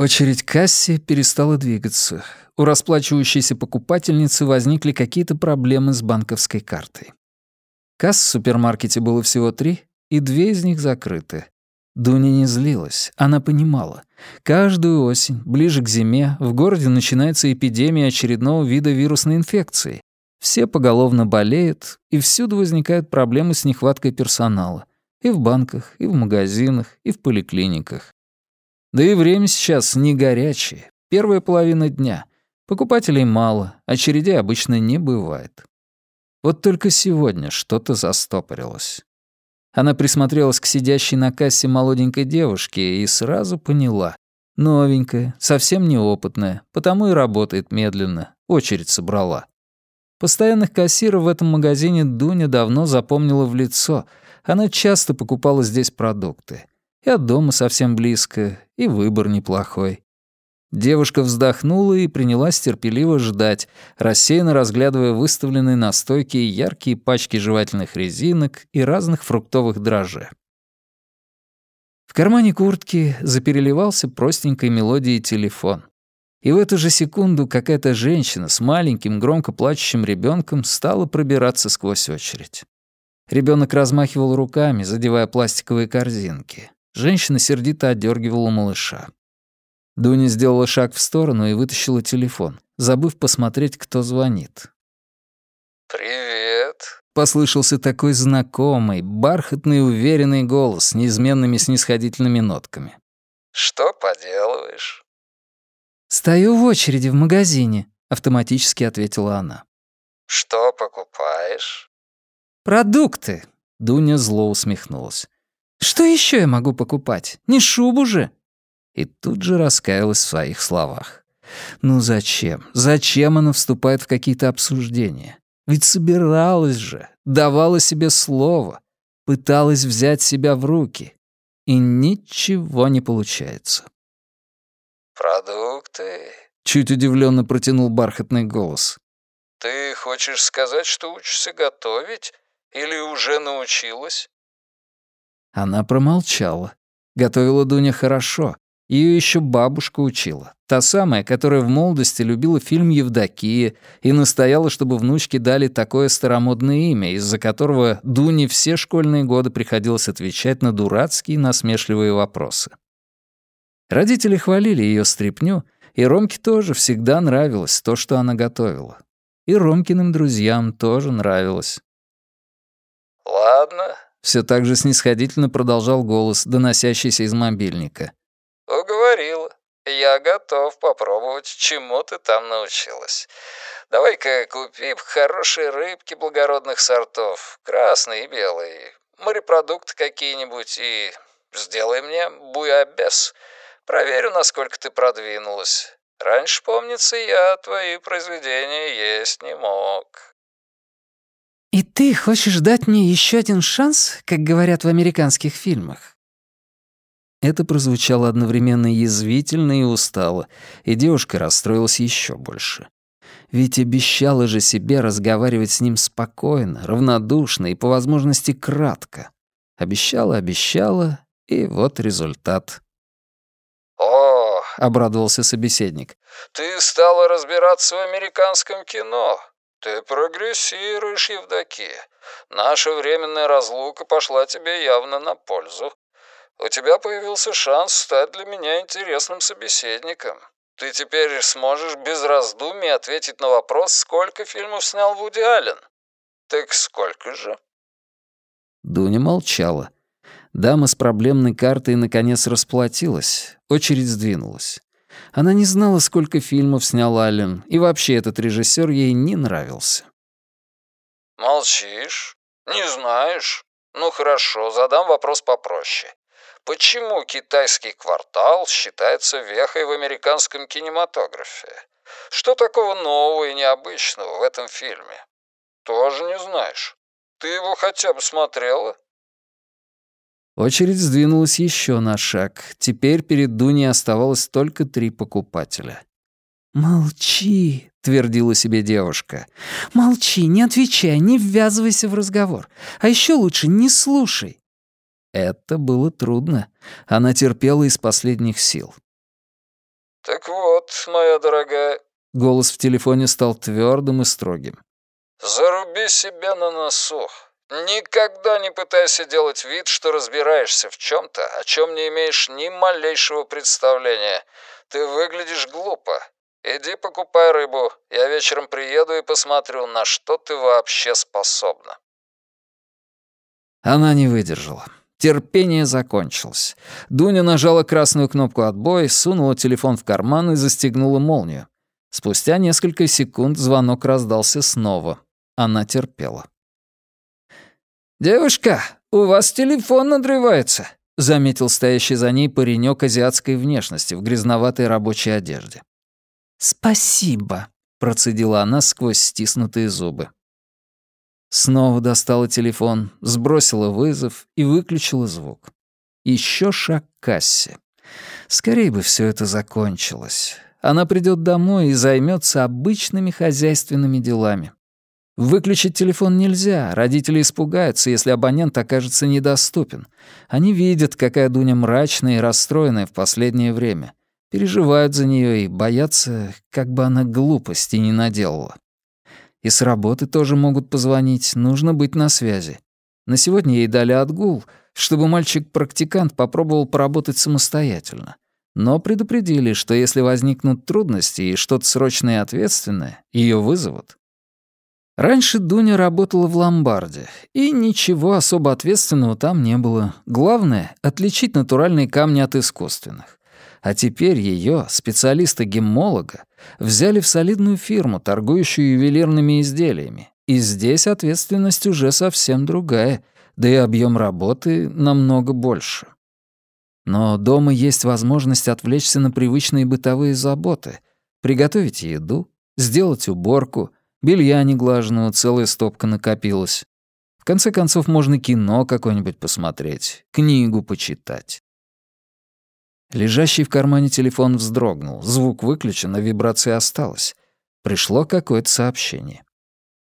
Очередь кассе перестала двигаться. У расплачивающейся покупательницы возникли какие-то проблемы с банковской картой. Касс в супермаркете было всего три, и две из них закрыты. Дуня не злилась, она понимала. Каждую осень, ближе к зиме, в городе начинается эпидемия очередного вида вирусной инфекции. Все поголовно болеют, и всюду возникают проблемы с нехваткой персонала. И в банках, и в магазинах, и в поликлиниках. Да и время сейчас не горячее, первая половина дня. Покупателей мало, очередей обычно не бывает. Вот только сегодня что-то застопорилось. Она присмотрелась к сидящей на кассе молоденькой девушке и сразу поняла. Новенькая, совсем неопытная, потому и работает медленно, очередь собрала. Постоянных кассиров в этом магазине Дуня давно запомнила в лицо. Она часто покупала здесь продукты. И от дома совсем близко, и выбор неплохой. Девушка вздохнула и принялась терпеливо ждать, рассеянно разглядывая выставленные на стойке яркие пачки жевательных резинок и разных фруктовых дрожжей. В кармане куртки запереливался простенькой мелодией телефон. И в эту же секунду какая-то женщина с маленьким, громко плачущим ребенком стала пробираться сквозь очередь. Ребенок размахивал руками, задевая пластиковые корзинки. Женщина сердито отдергивала малыша. Дуня сделала шаг в сторону и вытащила телефон, забыв посмотреть, кто звонит. «Привет», — послышался такой знакомый, бархатный уверенный голос с неизменными снисходительными нотками. «Что поделываешь?» «Стою в очереди в магазине», — автоматически ответила она. «Что покупаешь?» «Продукты», — Дуня зло усмехнулась. Что еще я могу покупать? Не шубу же!» И тут же раскаялась в своих словах. «Ну зачем? Зачем она вступает в какие-то обсуждения? Ведь собиралась же, давала себе слово, пыталась взять себя в руки. И ничего не получается». «Продукты?» — чуть удивленно протянул бархатный голос. «Ты хочешь сказать, что учишься готовить? Или уже научилась?» Она промолчала. Готовила Дуня хорошо. Ее еще бабушка учила. Та самая, которая в молодости любила фильм «Евдокия» и настояла, чтобы внучке дали такое старомодное имя, из-за которого Дуне все школьные годы приходилось отвечать на дурацкие насмешливые вопросы. Родители хвалили ее стряпню, и Ромке тоже всегда нравилось то, что она готовила. И Ромкиным друзьям тоже нравилось. «Ладно, все так же снисходительно продолжал голос, доносящийся из мобильника. «Уговорила. Я готов попробовать, чему ты там научилась. Давай-ка купи хорошие рыбки благородных сортов, красные и белые, морепродукты какие-нибудь и сделай мне буябес. Проверю, насколько ты продвинулась. Раньше, помнится, я твои произведения есть не мог». «И ты хочешь дать мне еще один шанс, как говорят в американских фильмах?» Это прозвучало одновременно язвительно и устало, и девушка расстроилась еще больше. Ведь обещала же себе разговаривать с ним спокойно, равнодушно и, по возможности, кратко. Обещала, обещала, и вот результат. «О!» — обрадовался собеседник. «Ты стала разбираться в американском кино. «Ты прогрессируешь, Евдокия. Наша временная разлука пошла тебе явно на пользу. У тебя появился шанс стать для меня интересным собеседником. Ты теперь сможешь без раздумий ответить на вопрос, сколько фильмов снял Вуди Аллен. Так сколько же?» Дуня молчала. Дама с проблемной картой наконец расплатилась, очередь сдвинулась. Она не знала, сколько фильмов снял Аллен, и вообще этот режиссер ей не нравился. «Молчишь? Не знаешь? Ну хорошо, задам вопрос попроще. Почему китайский квартал считается вехой в американском кинематографе? Что такого нового и необычного в этом фильме? Тоже не знаешь. Ты его хотя бы смотрела?» Очередь сдвинулась еще на шаг. Теперь перед Дуней оставалось только три покупателя. «Молчи», — твердила себе девушка. «Молчи, не отвечай, не ввязывайся в разговор. А еще лучше не слушай». Это было трудно. Она терпела из последних сил. «Так вот, моя дорогая...» Голос в телефоне стал твердым и строгим. «Заруби себе на носу. Никогда не пытайся делать вид, что разбираешься в чем-то, о чем не имеешь ни малейшего представления. Ты выглядишь глупо. Иди покупай рыбу. Я вечером приеду и посмотрю, на что ты вообще способна». Она не выдержала. Терпение закончилось. Дуня нажала красную кнопку «Отбой», сунула телефон в карман и застегнула молнию. Спустя несколько секунд звонок раздался снова. Она терпела. «Девушка, у вас телефон надрывается», — заметил стоящий за ней паренек азиатской внешности в грязноватой рабочей одежде. «Спасибо», — процедила она сквозь стиснутые зубы. Снова достала телефон, сбросила вызов и выключила звук. Еще шаг к кассе. Скорее бы все это закончилось. Она придет домой и займется обычными хозяйственными делами. Выключить телефон нельзя, родители испугаются, если абонент окажется недоступен. Они видят, какая Дуня мрачная и расстроенная в последнее время. Переживают за нее и боятся, как бы она глупости не наделала. И с работы тоже могут позвонить, нужно быть на связи. На сегодня ей дали отгул, чтобы мальчик-практикант попробовал поработать самостоятельно. Но предупредили, что если возникнут трудности и что-то срочное и ответственное, ее вызовут. Раньше Дуня работала в ломбарде, и ничего особо ответственного там не было. Главное — отличить натуральные камни от искусственных. А теперь ее, специалиста-геммолога, взяли в солидную фирму, торгующую ювелирными изделиями. И здесь ответственность уже совсем другая, да и объем работы намного больше. Но дома есть возможность отвлечься на привычные бытовые заботы, приготовить еду, сделать уборку, белья неглаженного целая стопка накопилась. В конце концов, можно кино какое-нибудь посмотреть, книгу почитать. Лежащий в кармане телефон вздрогнул, звук выключен, а вибрация осталась. Пришло какое-то сообщение.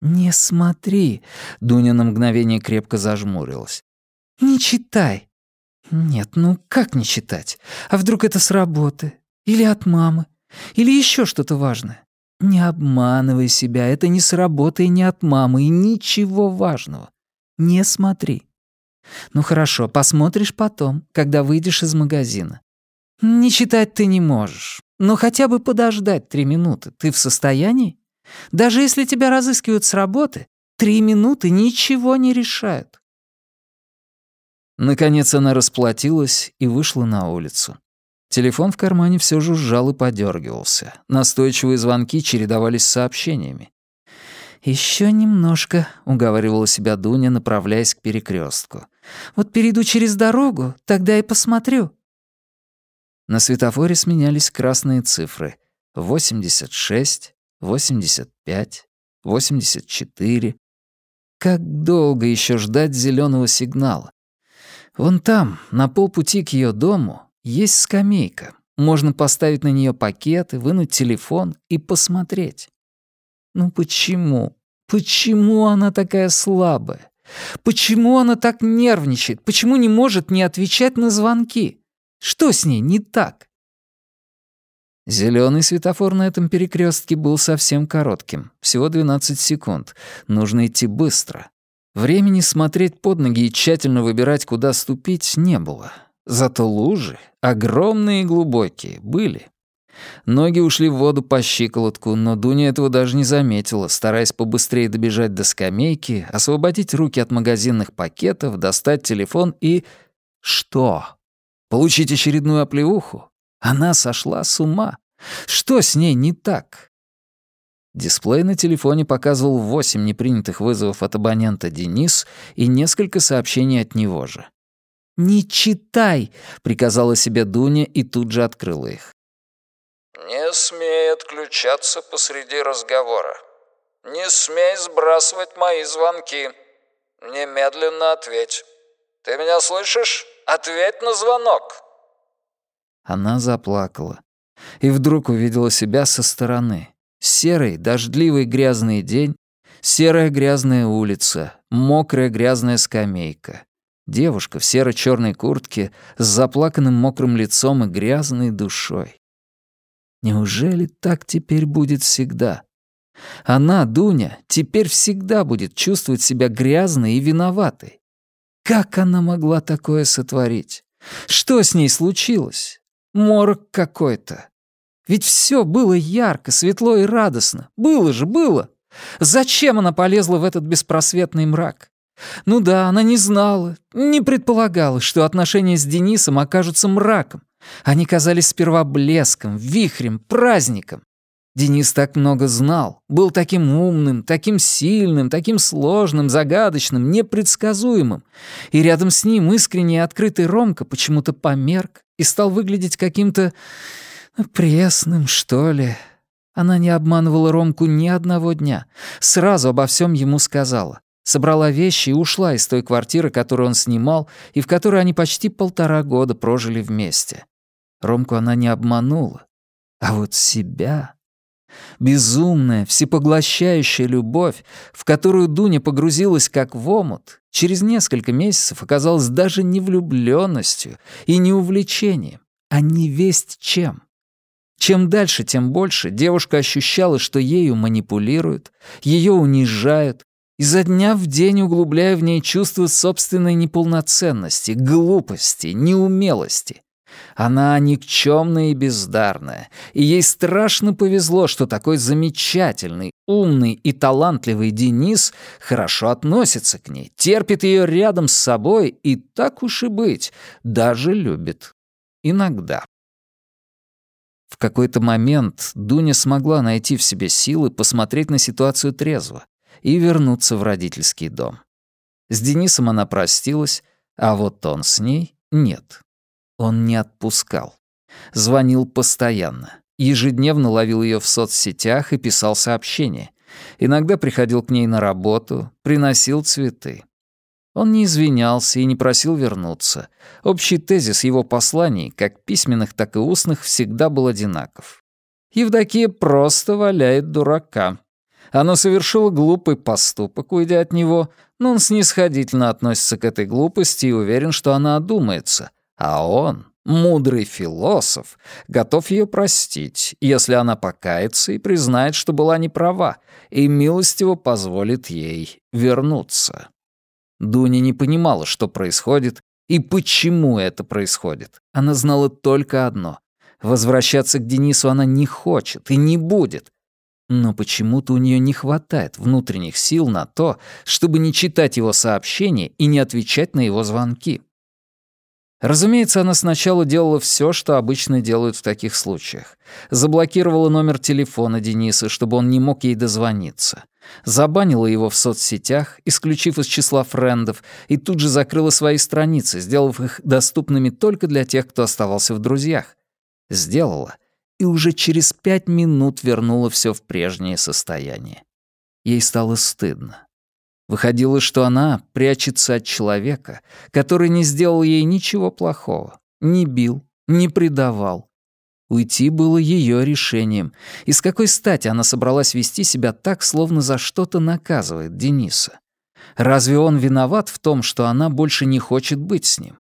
«Не смотри», — Дуня на мгновение крепко зажмурилась. «Не читай». «Нет, ну как не читать? А вдруг это с работы? Или от мамы? Или еще что-то важное? Не обманывай себя, это не с работы и не от мамы, и ничего важного. Не смотри. Ну хорошо, посмотришь потом, когда выйдешь из магазина. Не читать ты не можешь, но хотя бы подождать три минуты. Ты в состоянии? Даже если тебя разыскивают с работы, три минуты ничего не решают. Наконец она расплатилась и вышла на улицу. Телефон в кармане все жужжал и подергивался. Настойчивые звонки чередовались с сообщениями. Еще немножко», — уговаривала себя Дуня, направляясь к перекрестку. «Вот перейду через дорогу, тогда и посмотрю». На светофоре сменялись красные цифры. 86, 85, 84. Как долго еще ждать зеленого сигнала? Вон там, на полпути к ее дому, есть скамейка. Можно поставить на нее пакеты, вынуть телефон и посмотреть. Ну почему? Почему она такая слабая? Почему она так нервничает? Почему не может не отвечать на звонки? Что с ней не так? Зеленый светофор на этом перекрестке был совсем коротким, всего 12 секунд. Нужно идти быстро. Времени смотреть под ноги и тщательно выбирать, куда ступить, не было. Зато лужи, огромные и глубокие, были. Ноги ушли в воду по щиколотку, но Дуня этого даже не заметила, стараясь побыстрее добежать до скамейки, освободить руки от магазинных пакетов, достать телефон и... Что? Получить очередную оплеуху? Она сошла с ума. Что с ней не так? Дисплей на телефоне показывал восемь непринятых вызовов от абонента Денис и несколько сообщений от него же. «Не читай!» — приказала себе Дуня и тут же открыла их. «Не смей отключаться посреди разговора. Не смей сбрасывать мои звонки. Немедленно ответь. Ты меня слышишь?» Ответь на звонок!» Она заплакала. И вдруг увидела себя со стороны. Серый, дождливый грязный день, серая грязная улица, мокрая грязная скамейка. Девушка в серо черной куртке с заплаканным мокрым лицом и грязной душой. Неужели так теперь будет всегда? Она, Дуня, теперь всегда будет чувствовать себя грязной и виноватой. Как она могла такое сотворить? Что с ней случилось? Морок какой-то. Ведь все было ярко, светло и радостно. Было же, было. Зачем она полезла в этот беспросветный мрак? Ну да, она не знала, не предполагала, что отношения с Денисом окажутся мраком. Они казались сперва блеском, вихрем, праздником. Денис так много знал, был таким умным, таким сильным, таким сложным, загадочным, непредсказуемым. И рядом с ним искренний и открытый Ромка почему-то померк и стал выглядеть каким-то пресным, что ли. Она не обманывала Ромку ни одного дня. Сразу обо всем ему сказала. Собрала вещи и ушла из той квартиры, которую он снимал, и в которой они почти полтора года прожили вместе. Ромку она не обманула. А вот себя... Безумная, всепоглощающая любовь, в которую Дуня погрузилась как в омут, через несколько месяцев оказалась даже не влюбленностью и не увлечением, а не весть чем. Чем дальше, тем больше девушка ощущала, что ею манипулируют, ее унижают, изо дня в день углубляя в ней чувство собственной неполноценности, глупости, неумелости. Она никчемная и бездарная, и ей страшно повезло, что такой замечательный, умный и талантливый Денис хорошо относится к ней, терпит ее рядом с собой и, так уж и быть, даже любит. Иногда. В какой-то момент Дуня смогла найти в себе силы посмотреть на ситуацию трезво и вернуться в родительский дом. С Денисом она простилась, а вот он с ней — нет. Он не отпускал. Звонил постоянно. Ежедневно ловил ее в соцсетях и писал сообщения. Иногда приходил к ней на работу, приносил цветы. Он не извинялся и не просил вернуться. Общий тезис его посланий, как письменных, так и устных, всегда был одинаков. Евдокия просто валяет дурака. Она совершила глупый поступок, уйдя от него, но он снисходительно относится к этой глупости и уверен, что она одумается, а он, мудрый философ, готов ее простить, если она покается и признает, что была неправа, и милостиво позволит ей вернуться. Дуня не понимала, что происходит и почему это происходит. Она знала только одно — возвращаться к Денису она не хочет и не будет. Но почему-то у нее не хватает внутренних сил на то, чтобы не читать его сообщения и не отвечать на его звонки. Разумеется, она сначала делала все, что обычно делают в таких случаях. Заблокировала номер телефона Дениса, чтобы он не мог ей дозвониться. Забанила его в соцсетях, исключив из числа френдов, и тут же закрыла свои страницы, сделав их доступными только для тех, кто оставался в друзьях. Сделала, и уже через пять минут вернула все в прежнее состояние. Ей стало стыдно. Выходило, что она прячется от человека, который не сделал ей ничего плохого, не бил, не предавал. Уйти было ее решением, и с какой стати она собралась вести себя так, словно за что-то наказывает Дениса? Разве он виноват в том, что она больше не хочет быть с ним?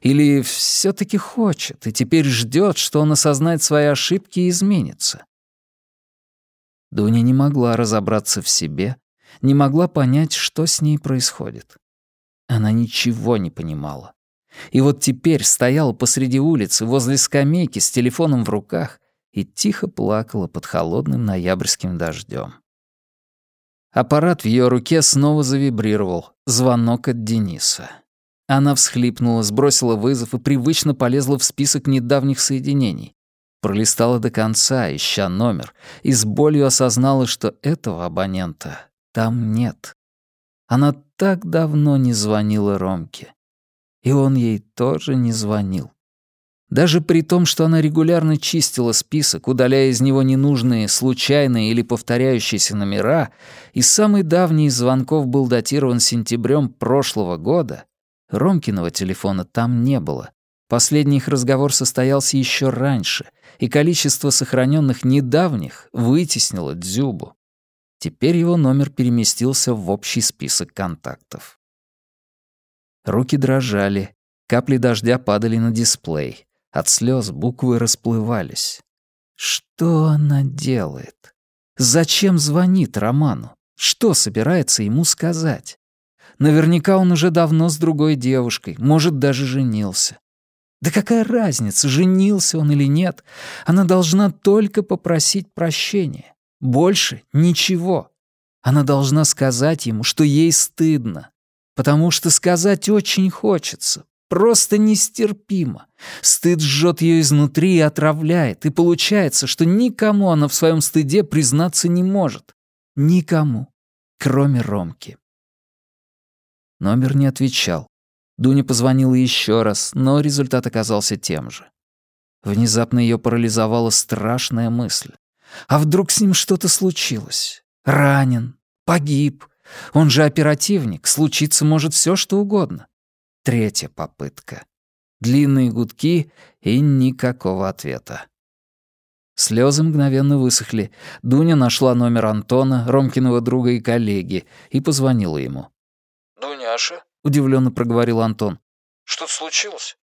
Или все таки хочет и теперь ждет, что он осознает свои ошибки и изменится? Дуня не могла разобраться в себе не могла понять, что с ней происходит. Она ничего не понимала. И вот теперь стояла посреди улицы возле скамейки с телефоном в руках и тихо плакала под холодным ноябрьским дождем. Аппарат в ее руке снова завибрировал. Звонок от Дениса. Она всхлипнула, сбросила вызов и привычно полезла в список недавних соединений. Пролистала до конца, ища номер, и с болью осознала, что этого абонента там нет. Она так давно не звонила Ромке. И он ей тоже не звонил. Даже при том, что она регулярно чистила список, удаляя из него ненужные, случайные или повторяющиеся номера, и самый давний из звонков был датирован сентябрем прошлого года, Ромкиного телефона там не было. Последний их разговор состоялся еще раньше, и количество сохраненных недавних вытеснило Дзюбу. Теперь его номер переместился в общий список контактов. Руки дрожали, капли дождя падали на дисплей. От слез буквы расплывались. Что она делает? Зачем звонит Роману? Что собирается ему сказать? Наверняка он уже давно с другой девушкой, может, даже женился. Да какая разница, женился он или нет? Она должна только попросить прощения. Больше ничего. Она должна сказать ему, что ей стыдно. Потому что сказать очень хочется. Просто нестерпимо. Стыд жжет ее изнутри и отравляет. И получается, что никому она в своем стыде признаться не может. Никому, кроме Ромки. Номер не отвечал. Дуня позвонила еще раз, но результат оказался тем же. Внезапно ее парализовала страшная мысль. А вдруг с ним что-то случилось? Ранен, погиб. Он же оперативник, случиться может все, что угодно. Третья попытка. Длинные гудки и никакого ответа. Слезы мгновенно высохли. Дуня нашла номер Антона, Ромкиного друга и коллеги, и позвонила ему. «Дуняша?» удивленно проговорил Антон. Что-то случилось?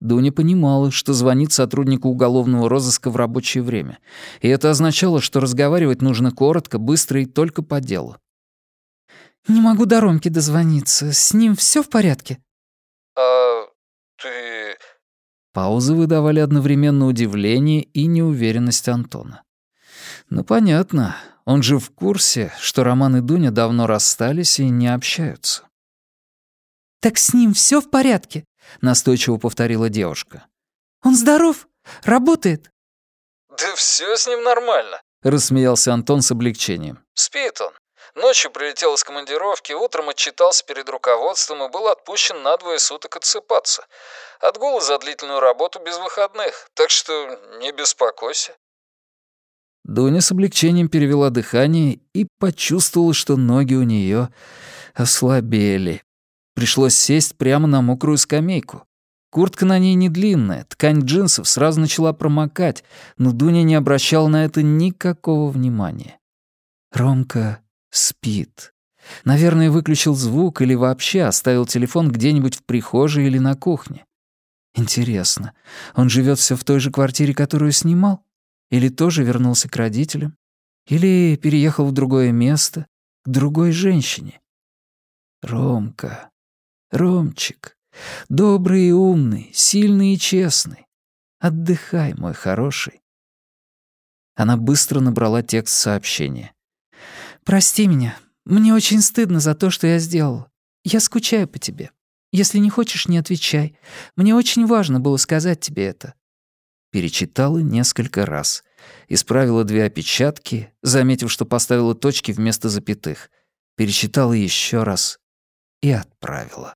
Дуня понимала, что звонит сотруднику уголовного розыска в рабочее время, и это означало, что разговаривать нужно коротко, быстро и только по делу. «Не могу до Ромки дозвониться. С ним все в порядке?» «А ты...» Паузы выдавали одновременно удивление и неуверенность Антона. «Ну, понятно. Он же в курсе, что Роман и Дуня давно расстались и не общаются». «Так с ним все в порядке?» — настойчиво повторила девушка. «Он здоров? Работает?» «Да все с ним нормально», — рассмеялся Антон с облегчением. «Спит он. Ночью прилетел из командировки, утром отчитался перед руководством и был отпущен на двое суток отсыпаться. Отгулы за длительную работу без выходных, так что не беспокойся». Дуня с облегчением перевела дыхание и почувствовала, что ноги у нее ослабели. Пришлось сесть прямо на мокрую скамейку. Куртка на ней не длинная, ткань джинсов сразу начала промокать, но Дуня не обращала на это никакого внимания. Ромка спит. Наверное, выключил звук или вообще оставил телефон где-нибудь в прихожей или на кухне. Интересно, он живет все в той же квартире, которую снимал? Или тоже вернулся к родителям? Или переехал в другое место, к другой женщине? Ромка. Ромчик, добрый и умный, сильный и честный. Отдыхай, мой хороший. Она быстро набрала текст сообщения. «Прости меня. Мне очень стыдно за то, что я сделала. Я скучаю по тебе. Если не хочешь, не отвечай. Мне очень важно было сказать тебе это». Перечитала несколько раз. Исправила две опечатки, заметив, что поставила точки вместо запятых. Перечитала еще раз и отправила.